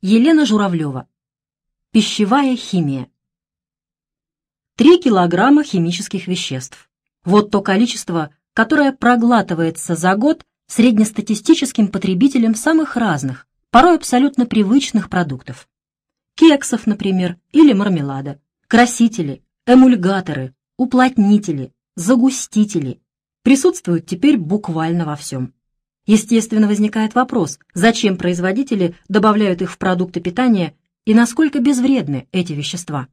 Елена Журавлева. Пищевая химия. 3 килограмма химических веществ. Вот то количество, которое проглатывается за год среднестатистическим потребителем самых разных, порой абсолютно привычных продуктов. Кексов, например, или мармелада, красители, эмульгаторы, уплотнители, загустители присутствуют теперь буквально во всем. Естественно, возникает вопрос, зачем производители добавляют их в продукты питания и насколько безвредны эти вещества.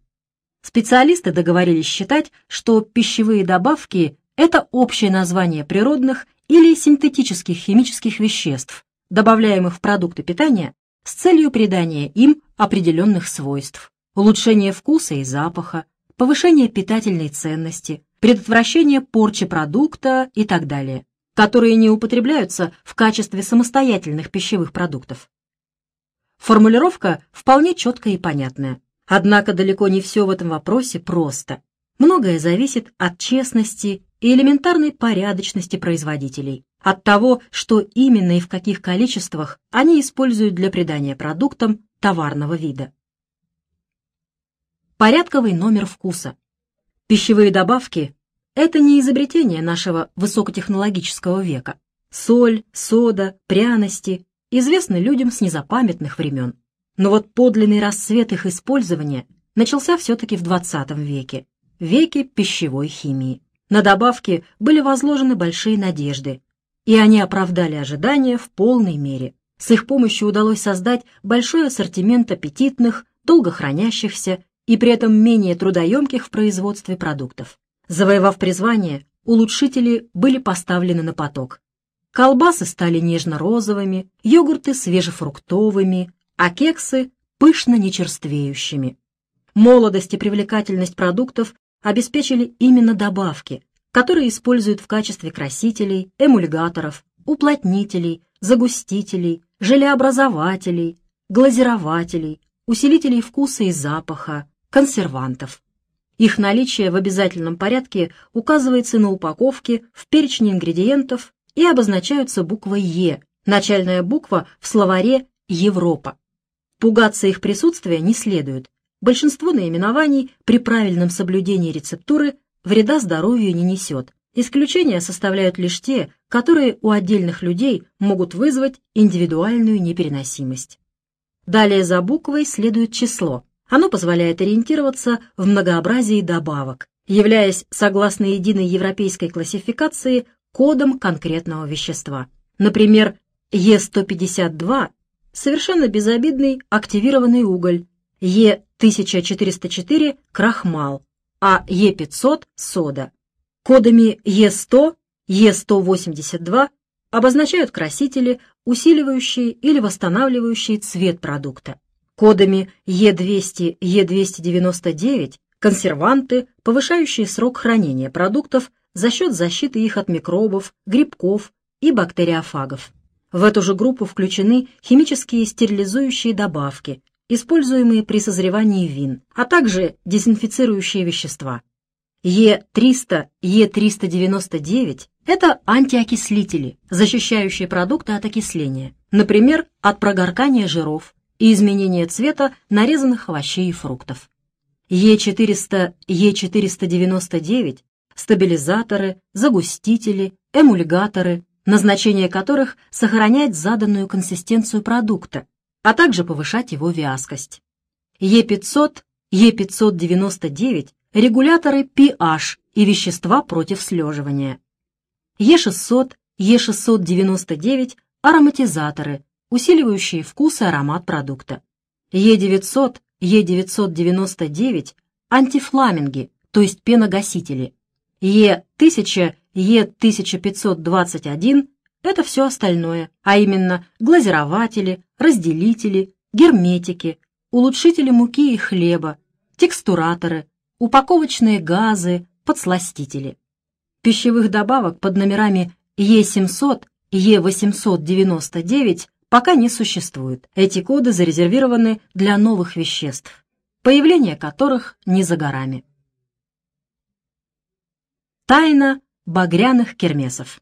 Специалисты договорились считать, что пищевые добавки – это общее название природных или синтетических химических веществ, добавляемых в продукты питания с целью придания им определенных свойств, улучшения вкуса и запаха, повышения питательной ценности, предотвращения порчи продукта и так далее которые не употребляются в качестве самостоятельных пищевых продуктов. Формулировка вполне четкая и понятная. Однако далеко не все в этом вопросе просто. Многое зависит от честности и элементарной порядочности производителей, от того, что именно и в каких количествах они используют для придания продуктам товарного вида. Порядковый номер вкуса. Пищевые добавки это не изобретение нашего высокотехнологического века. Соль, сода, пряности известны людям с незапамятных времен. Но вот подлинный расцвет их использования начался все-таки в 20 веке, веке пищевой химии. На добавки были возложены большие надежды, и они оправдали ожидания в полной мере. С их помощью удалось создать большой ассортимент аппетитных, долго хранящихся и при этом менее трудоемких в производстве продуктов. Завоевав призвание, улучшители были поставлены на поток. Колбасы стали нежно-розовыми, йогурты свежефруктовыми, а кексы — пышно нечерствеющими. Молодость и привлекательность продуктов обеспечили именно добавки, которые используют в качестве красителей, эмульгаторов, уплотнителей, загустителей, желеобразователей, глазирователей, усилителей вкуса и запаха, консервантов. Их наличие в обязательном порядке указывается на упаковке в перечне ингредиентов и обозначаются буквой «Е», начальная буква в словаре «Европа». Пугаться их присутствия не следует. Большинство наименований при правильном соблюдении рецептуры вреда здоровью не несет. Исключения составляют лишь те, которые у отдельных людей могут вызвать индивидуальную непереносимость. Далее за буквой следует число – оно позволяет ориентироваться в многообразии добавок, являясь, согласно единой европейской классификации, кодом конкретного вещества. Например, Е152 – совершенно безобидный активированный уголь, Е1404 – крахмал, а Е500 – сода. Кодами Е100, Е182 обозначают красители, усиливающие или восстанавливающие цвет продукта. Кодами Е200, Е299 консерванты, повышающие срок хранения продуктов за счет защиты их от микробов, грибков и бактериофагов. В эту же группу включены химические стерилизующие добавки, используемые при созревании вин, а также дезинфицирующие вещества. Е300, Е399 – это антиокислители, защищающие продукты от окисления, например, от прогоркания жиров, и изменение цвета нарезанных овощей и фруктов. Е400, Е499 – стабилизаторы, загустители, эмульгаторы, назначение которых – сохранять заданную консистенцию продукта, а также повышать его вязкость. Е500, Е599 – регуляторы pH и вещества против слеживания. Е600, Е699 – ароматизаторы, усиливающие вкус и аромат продукта. Е900, Е999 – антифламинги, то есть пеногасители. Е1000, Е1521 – это все остальное, а именно глазирователи, разделители, герметики, улучшители муки и хлеба, текстураторы, упаковочные газы, подсластители. Пищевых добавок под номерами Е700, Е899 пока не существует. Эти коды зарезервированы для новых веществ, появление которых не за горами. Тайна багряных кермесов.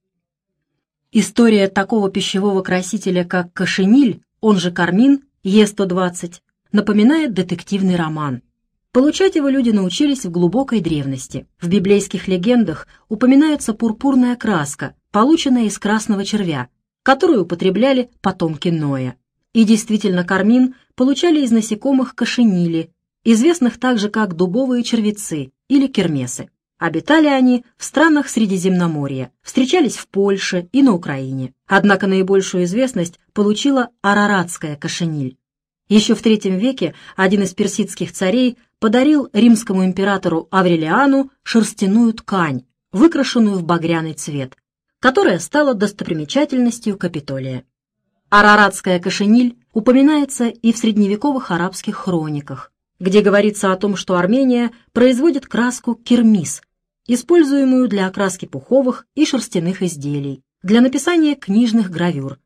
История такого пищевого красителя, как кошениль, он же кармин, Е-120 напоминает детективный роман. Получать его люди научились в глубокой древности. В библейских легендах упоминается пурпурная краска, полученная из красного червя, которую употребляли потомки Ноя. И действительно, кармин получали из насекомых кошенили, известных также как дубовые червецы или кермесы. Обитали они в странах Средиземноморья, встречались в Польше и на Украине. Однако наибольшую известность получила араратская кошениль. Еще в III веке один из персидских царей подарил римскому императору Аврелиану шерстяную ткань, выкрашенную в багряный цвет, которая стала достопримечательностью Капитолия. Араратская кошениль упоминается и в средневековых арабских хрониках, где говорится о том, что Армения производит краску кирмис, используемую для окраски пуховых и шерстяных изделий, для написания книжных гравюр.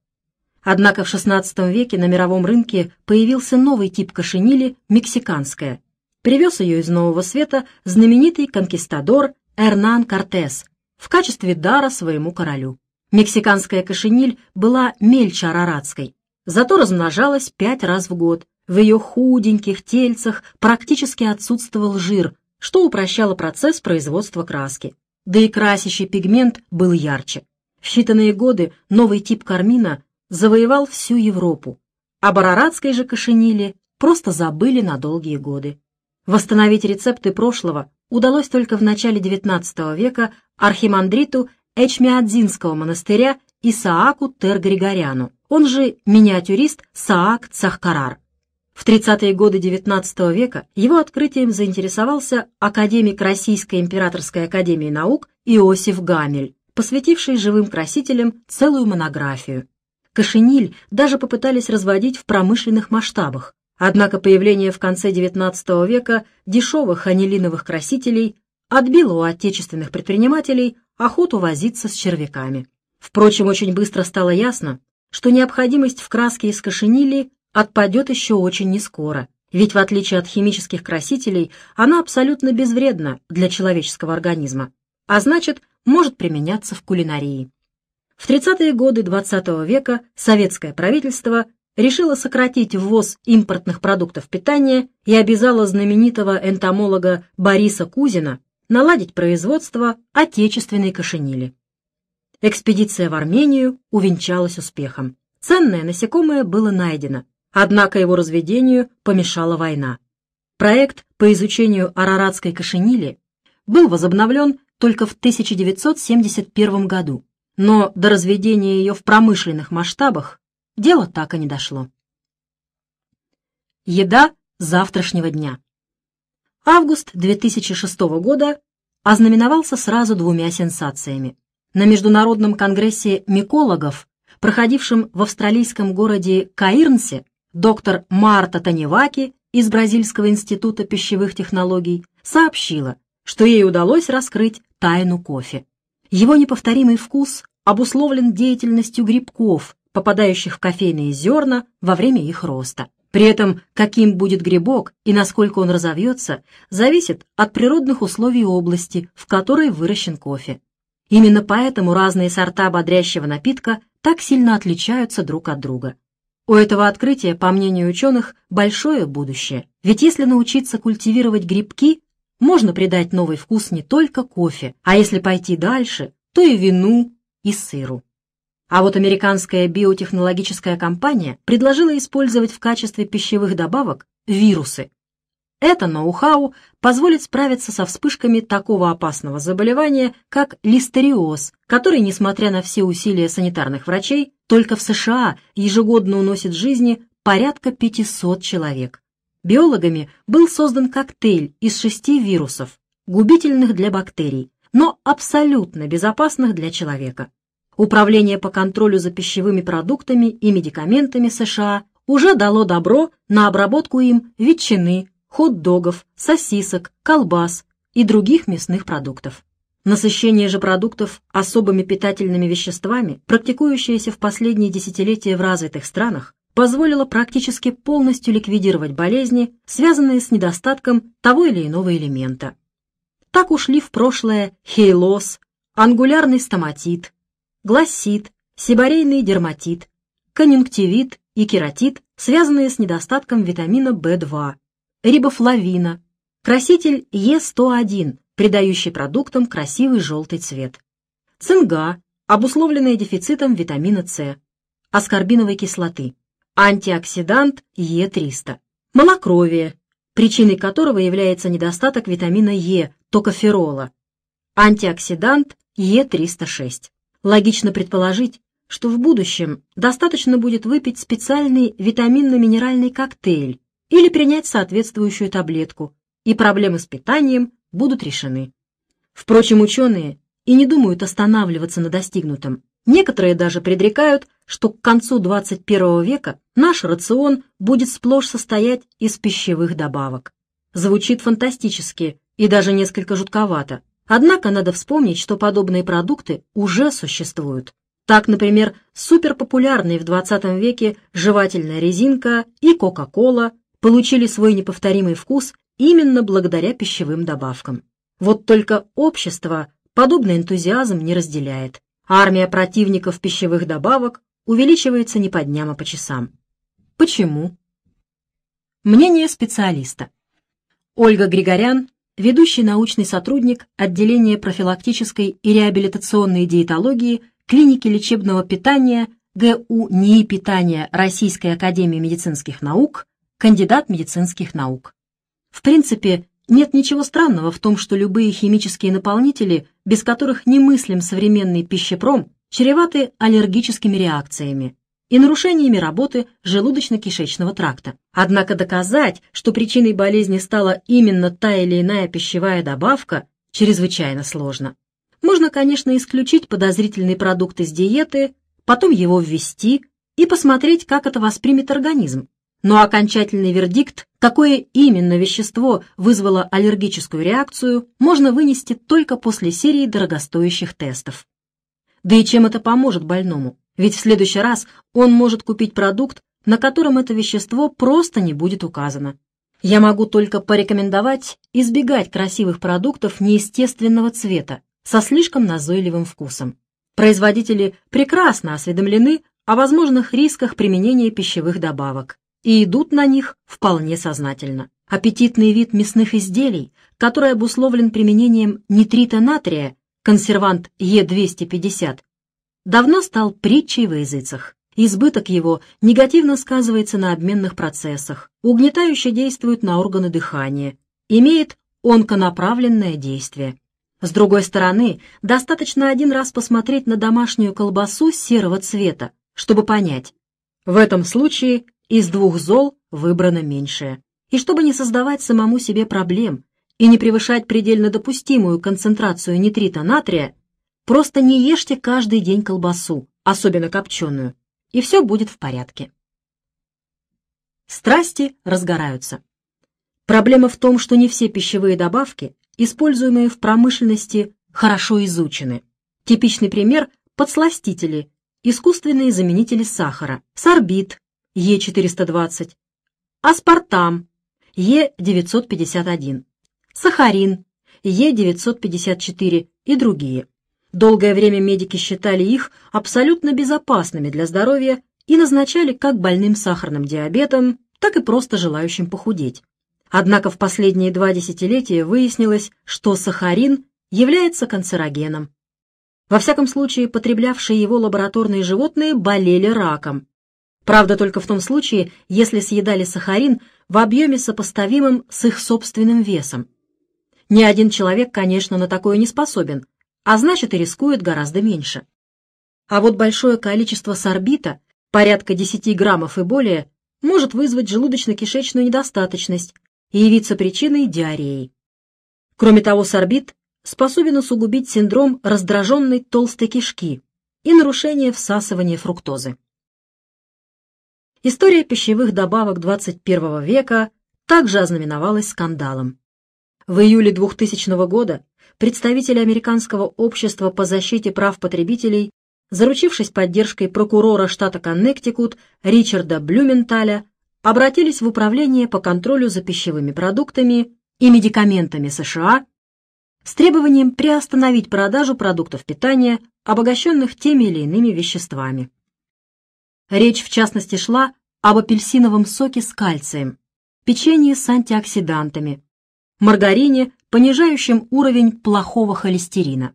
Однако в XVI веке на мировом рынке появился новый тип кошенили – мексиканская. Привез ее из Нового Света знаменитый конкистадор Эрнан Кортес в качестве дара своему королю. Мексиканская кошениль была мельче араратской, зато размножалась пять раз в год. В ее худеньких тельцах практически отсутствовал жир, что упрощало процесс производства краски. Да и красящий пигмент был ярче. В считанные годы новый тип кармина завоевал всю Европу, а араратской же кошенили просто забыли на долгие годы. Восстановить рецепты прошлого удалось только в начале XIX века архимандриту Эчмиадзинского монастыря Исааку Тер-Григоряну, он же миниатюрист Саак Цахкарар. В 30-е годы XIX века его открытием заинтересовался академик Российской императорской академии наук Иосиф Гамель, посвятивший живым красителям целую монографию. Кошениль даже попытались разводить в промышленных масштабах, однако появление в конце XIX века дешевых анилиновых красителей отбило у отечественных предпринимателей охоту возиться с червяками. Впрочем, очень быстро стало ясно, что необходимость в краске из кошенили отпадет еще очень нескоро, ведь в отличие от химических красителей она абсолютно безвредна для человеческого организма, а значит, может применяться в кулинарии. В 30-е годы XX -го века советское правительство решило сократить ввоз импортных продуктов питания и обязало знаменитого энтомолога Бориса Кузина наладить производство отечественной кошенили. Экспедиция в Армению увенчалась успехом. Ценное насекомое было найдено, однако его разведению помешала война. Проект по изучению араратской кошенили был возобновлен только в 1971 году, но до разведения ее в промышленных масштабах дело так и не дошло. Еда завтрашнего дня. Август 2006 года ознаменовался сразу двумя сенсациями. На Международном конгрессе микологов, проходившем в австралийском городе Каирнсе, доктор Марта Таневаки из Бразильского института пищевых технологий сообщила, что ей удалось раскрыть тайну кофе. Его неповторимый вкус обусловлен деятельностью грибков, попадающих в кофейные зерна во время их роста. При этом, каким будет грибок и насколько он разовьется, зависит от природных условий области, в которой выращен кофе. Именно поэтому разные сорта бодрящего напитка так сильно отличаются друг от друга. У этого открытия, по мнению ученых, большое будущее. Ведь если научиться культивировать грибки, можно придать новый вкус не только кофе, а если пойти дальше, то и вину, и сыру. А вот американская биотехнологическая компания предложила использовать в качестве пищевых добавок вирусы. Это ноу-хау позволит справиться со вспышками такого опасного заболевания, как листериоз, который, несмотря на все усилия санитарных врачей, только в США ежегодно уносит жизни порядка 500 человек. Биологами был создан коктейль из шести вирусов, губительных для бактерий, но абсолютно безопасных для человека. Управление по контролю за пищевыми продуктами и медикаментами США уже дало добро на обработку им ветчины, хот-догов, сосисок, колбас и других мясных продуктов. Насыщение же продуктов особыми питательными веществами, практикующееся в последние десятилетия в развитых странах, позволило практически полностью ликвидировать болезни, связанные с недостатком того или иного элемента. Так ушли в прошлое хейлоз, ангулярный стоматит, гласит, сибарейный дерматит, конъюнктивит и кератит, связанные с недостатком витамина В2, рибофлавина, краситель Е101, придающий продуктам красивый желтый цвет, цинга, обусловленная дефицитом витамина С, аскорбиновой кислоты, антиоксидант Е300, малокровие, причиной которого является недостаток витамина Е, токоферола, антиоксидант Е306. Логично предположить, что в будущем достаточно будет выпить специальный витаминно-минеральный коктейль или принять соответствующую таблетку, и проблемы с питанием будут решены. Впрочем, ученые и не думают останавливаться на достигнутом. Некоторые даже предрекают, что к концу 21 века наш рацион будет сплошь состоять из пищевых добавок. Звучит фантастически и даже несколько жутковато. Однако надо вспомнить, что подобные продукты уже существуют. Так, например, суперпопулярные в 20 веке жевательная резинка и Кока-Кола получили свой неповторимый вкус именно благодаря пищевым добавкам. Вот только общество подобный энтузиазм не разделяет. Армия противников пищевых добавок увеличивается не по дням, а по часам. Почему? Мнение специалиста. Ольга Григорян, ведущий научный сотрудник отделения профилактической и реабилитационной диетологии клиники лечебного питания ГУ НИИ питания Российской академии медицинских наук, кандидат медицинских наук. В принципе, нет ничего странного в том, что любые химические наполнители, без которых немыслим современный пищепром, чреваты аллергическими реакциями и нарушениями работы желудочно-кишечного тракта. Однако доказать, что причиной болезни стала именно та или иная пищевая добавка, чрезвычайно сложно. Можно, конечно, исключить подозрительный продукт из диеты, потом его ввести и посмотреть, как это воспримет организм. Но окончательный вердикт, какое именно вещество вызвало аллергическую реакцию, можно вынести только после серии дорогостоящих тестов. Да и чем это поможет больному? Ведь в следующий раз он может купить продукт, на котором это вещество просто не будет указано. Я могу только порекомендовать избегать красивых продуктов неестественного цвета, со слишком назойливым вкусом. Производители прекрасно осведомлены о возможных рисках применения пищевых добавок и идут на них вполне сознательно. Аппетитный вид мясных изделий, который обусловлен применением нитрита натрия, консервант Е250, давно стал притчей во языцах. Избыток его негативно сказывается на обменных процессах, угнетающе действует на органы дыхания, имеет онконаправленное действие. С другой стороны, достаточно один раз посмотреть на домашнюю колбасу серого цвета, чтобы понять, в этом случае из двух зол выбрано меньшее. И чтобы не создавать самому себе проблем и не превышать предельно допустимую концентрацию нитрита натрия, просто не ешьте каждый день колбасу, особенно копченую, и все будет в порядке. Страсти разгораются. Проблема в том, что не все пищевые добавки используемые в промышленности, хорошо изучены. Типичный пример – подсластители, искусственные заменители сахара, сорбит, Е420, аспартам, Е951, сахарин, Е954 и другие. Долгое время медики считали их абсолютно безопасными для здоровья и назначали как больным сахарным диабетом, так и просто желающим похудеть. Однако в последние два десятилетия выяснилось, что сахарин является канцерогеном. Во всяком случае, потреблявшие его лабораторные животные болели раком. Правда, только в том случае, если съедали сахарин в объеме сопоставимом с их собственным весом. Ни один человек, конечно, на такое не способен, а значит и рискует гораздо меньше. А вот большое количество сорбита, порядка 10 граммов и более, может вызвать желудочно-кишечную недостаточность, и явиться причиной диареи. Кроме того, сорбит способен усугубить синдром раздраженной толстой кишки и нарушение всасывания фруктозы. История пищевых добавок 21 века также ознаменовалась скандалом. В июле 2000 года представители Американского общества по защите прав потребителей, заручившись поддержкой прокурора штата Коннектикут Ричарда Блюменталя, обратились в Управление по контролю за пищевыми продуктами и медикаментами США с требованием приостановить продажу продуктов питания, обогащенных теми или иными веществами. Речь, в частности, шла об апельсиновом соке с кальцием, печенье с антиоксидантами, маргарине, понижающем уровень плохого холестерина,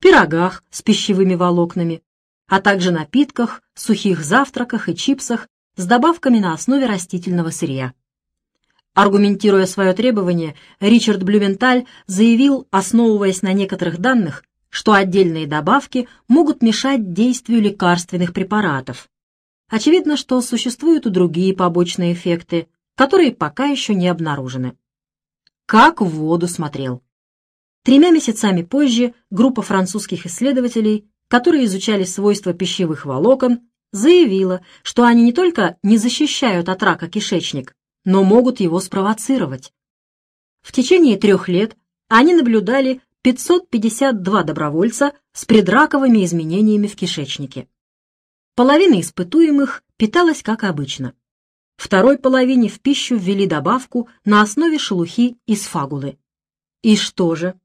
пирогах с пищевыми волокнами, а также напитках, сухих завтраках и чипсах с добавками на основе растительного сырья. Аргументируя свое требование, Ричард Блюменталь заявил, основываясь на некоторых данных, что отдельные добавки могут мешать действию лекарственных препаратов. Очевидно, что существуют и другие побочные эффекты, которые пока еще не обнаружены. Как в воду смотрел. Тремя месяцами позже группа французских исследователей, которые изучали свойства пищевых волокон, заявила, что они не только не защищают от рака кишечник, но могут его спровоцировать. В течение трех лет они наблюдали 552 добровольца с предраковыми изменениями в кишечнике. Половина испытуемых питалась как обычно. Второй половине в пищу ввели добавку на основе шелухи из фагулы. И что же?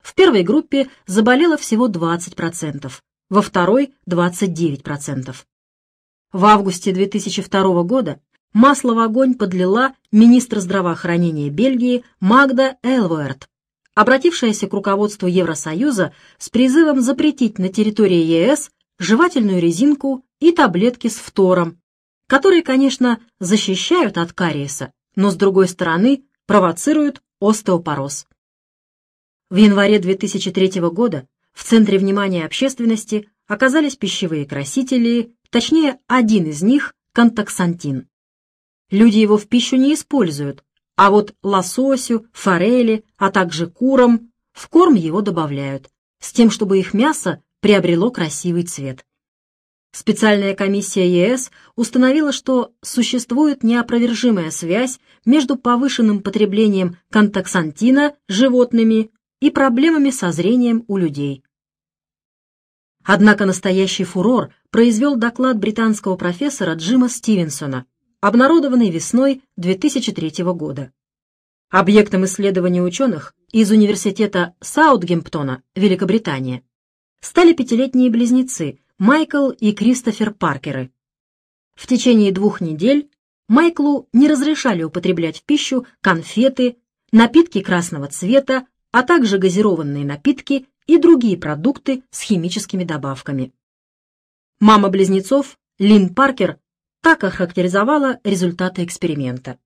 В первой группе заболело всего 20%, во второй – 29%. В августе 2002 года масло в огонь подлила министр здравоохранения Бельгии Магда Элвуэрт, обратившаяся к руководству Евросоюза с призывом запретить на территории ЕС жевательную резинку и таблетки с фтором, которые, конечно, защищают от кариеса, но, с другой стороны, провоцируют остеопороз. В январе 2003 года в центре внимания общественности оказались пищевые красители, точнее, один из них – контаксантин. Люди его в пищу не используют, а вот лососю, форели, а также курам в корм его добавляют, с тем, чтобы их мясо приобрело красивый цвет. Специальная комиссия ЕС установила, что существует неопровержимая связь между повышенным потреблением контаксантина животными и проблемами со зрением у людей. Однако настоящий фурор произвел доклад британского профессора Джима Стивенсона, обнародованный весной 2003 года. Объектом исследования ученых из Университета Саутгемптона, Великобритания, стали пятилетние близнецы Майкл и Кристофер Паркеры. В течение двух недель Майклу не разрешали употреблять в пищу конфеты, напитки красного цвета, а также газированные напитки и другие продукты с химическими добавками. Мама близнецов, Лин Паркер, так охарактеризовала результаты эксперимента.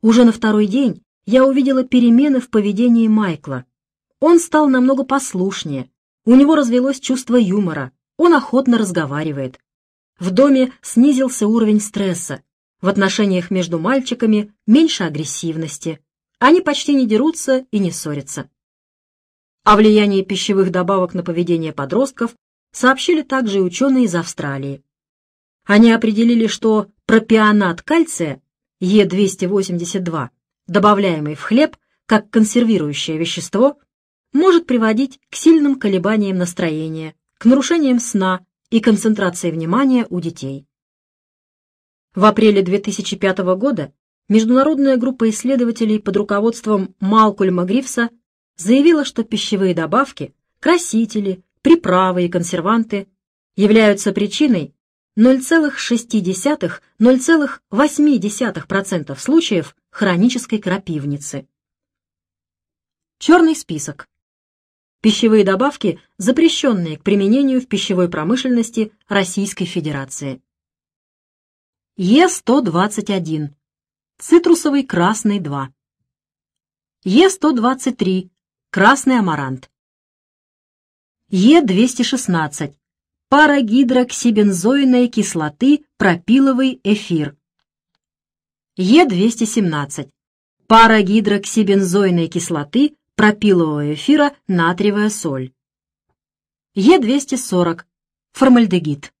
Уже на второй день я увидела перемены в поведении Майкла. Он стал намного послушнее, у него развелось чувство юмора, он охотно разговаривает. В доме снизился уровень стресса, в отношениях между мальчиками меньше агрессивности, они почти не дерутся и не ссорятся. О влиянии пищевых добавок на поведение подростков сообщили также и ученые из Австралии. Они определили, что пропионат кальция Е282, добавляемый в хлеб как консервирующее вещество, может приводить к сильным колебаниям настроения, к нарушениям сна и концентрации внимания у детей. В апреле 2005 года международная группа исследователей под руководством Малкольма Грифса заявила, что пищевые добавки, красители, приправы и консерванты являются причиной 0,6-0,8% случаев хронической крапивницы. Черный список. Пищевые добавки, запрещенные к применению в пищевой промышленности Российской Федерации. Е121. Цитрусовый красный 2. Е123. Красный амарант. Е216 парагидроксибензойной кислоты пропиловый эфир. Е217. Парагидроксибензойной кислоты пропилового эфира натриевая соль. Е240. Формальдегид.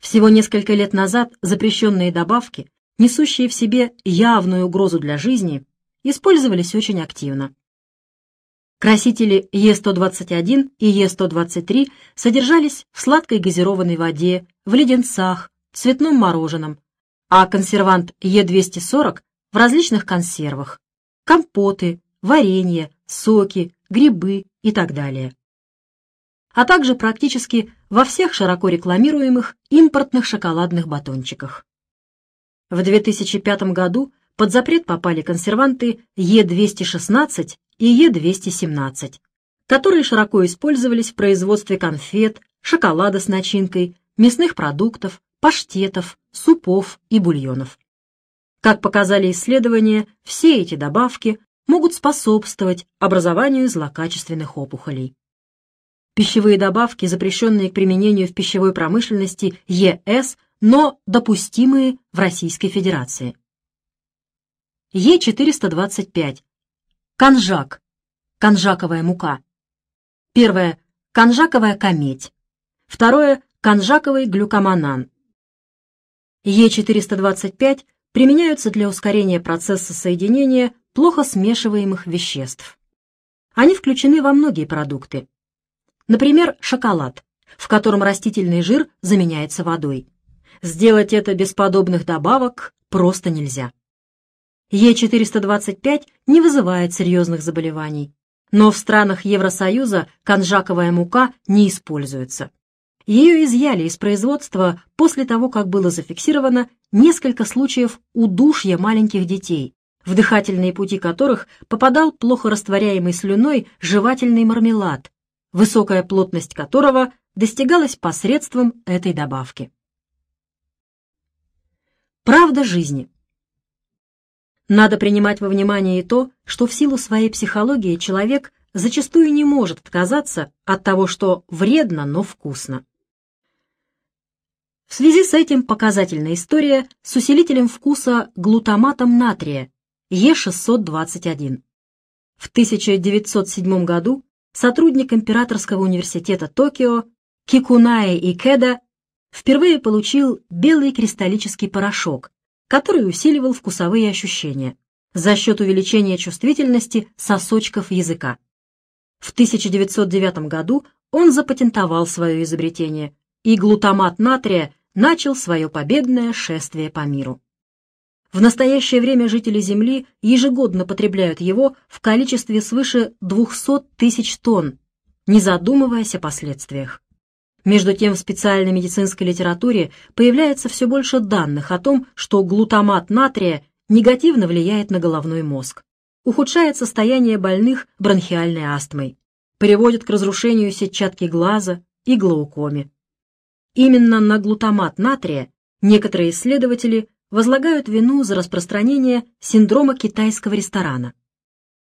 Всего несколько лет назад запрещенные добавки, несущие в себе явную угрозу для жизни, использовались очень активно. Красители Е121 и Е123 содержались в сладкой газированной воде, в леденцах, цветном мороженом, а консервант Е240 в различных консервах, компоты, варенье, соки, грибы и так далее. а также практически во всех широко рекламируемых импортных шоколадных батончиках. В 2005 году под запрет попали консерванты Е216 и Е217, которые широко использовались в производстве конфет, шоколада с начинкой, мясных продуктов, паштетов, супов и бульонов. Как показали исследования, все эти добавки могут способствовать образованию злокачественных опухолей. Пищевые добавки, запрещенные к применению в пищевой промышленности ЕС, но допустимые в Российской Федерации. Е425. Конжак. Конжаковая мука. Первое. Конжаковая кометь. Второе. Конжаковый глюкоманан. Е425 применяются для ускорения процесса соединения плохо смешиваемых веществ. Они включены во многие продукты. Например, шоколад, в котором растительный жир заменяется водой. Сделать это без подобных добавок просто нельзя. Е425 не вызывает серьезных заболеваний, но в странах Евросоюза конжаковая мука не используется. Ее изъяли из производства после того, как было зафиксировано несколько случаев удушья маленьких детей, в дыхательные пути которых попадал плохо растворяемый слюной жевательный мармелад, высокая плотность которого достигалась посредством этой добавки. Правда жизни. Надо принимать во внимание и то, что в силу своей психологии человек зачастую не может отказаться от того, что вредно, но вкусно. В связи с этим показательная история с усилителем вкуса глутаматом натрия Е621. В 1907 году сотрудник Императорского университета Токио Кикунае Икеда впервые получил белый кристаллический порошок, который усиливал вкусовые ощущения за счет увеличения чувствительности сосочков языка. В 1909 году он запатентовал свое изобретение, и глутамат натрия начал свое победное шествие по миру. В настоящее время жители Земли ежегодно потребляют его в количестве свыше 200 тысяч тонн, не задумываясь о последствиях. Между тем, в специальной медицинской литературе появляется все больше данных о том, что глутамат натрия негативно влияет на головной мозг, ухудшает состояние больных бронхиальной астмой, приводит к разрушению сетчатки глаза и глаукоме. Именно на глутамат натрия некоторые исследователи возлагают вину за распространение синдрома китайского ресторана.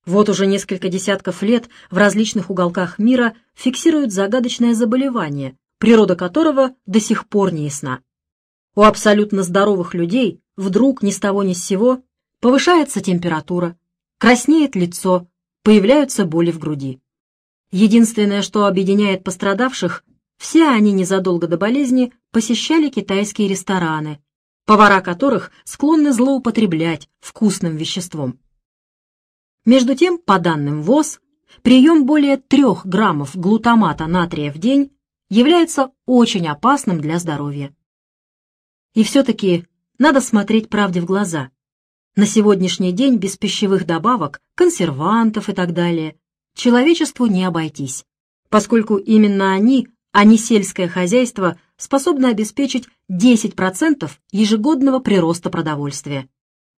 Вот уже несколько десятков лет в различных уголках мира фиксируют загадочное заболевание, природа которого до сих пор не ясна. У абсолютно здоровых людей вдруг ни с того ни с сего повышается температура, краснеет лицо, появляются боли в груди. Единственное, что объединяет пострадавших, все они незадолго до болезни посещали китайские рестораны, повара которых склонны злоупотреблять вкусным веществом. Между тем, по данным ВОЗ, прием более 3 граммов глутамата натрия в день является очень опасным для здоровья. И все-таки надо смотреть правде в глаза. На сегодняшний день без пищевых добавок, консервантов и так далее человечеству не обойтись, поскольку именно они а не сельское хозяйство способны обеспечить 10% ежегодного прироста продовольствия,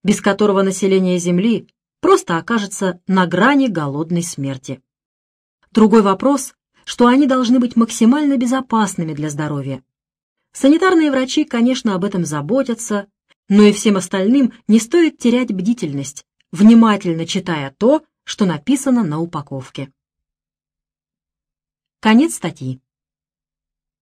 без которого население Земли просто окажется на грани голодной смерти. Другой вопрос, что они должны быть максимально безопасными для здоровья. Санитарные врачи, конечно, об этом заботятся, но и всем остальным не стоит терять бдительность, внимательно читая то, что написано на упаковке. Конец статьи.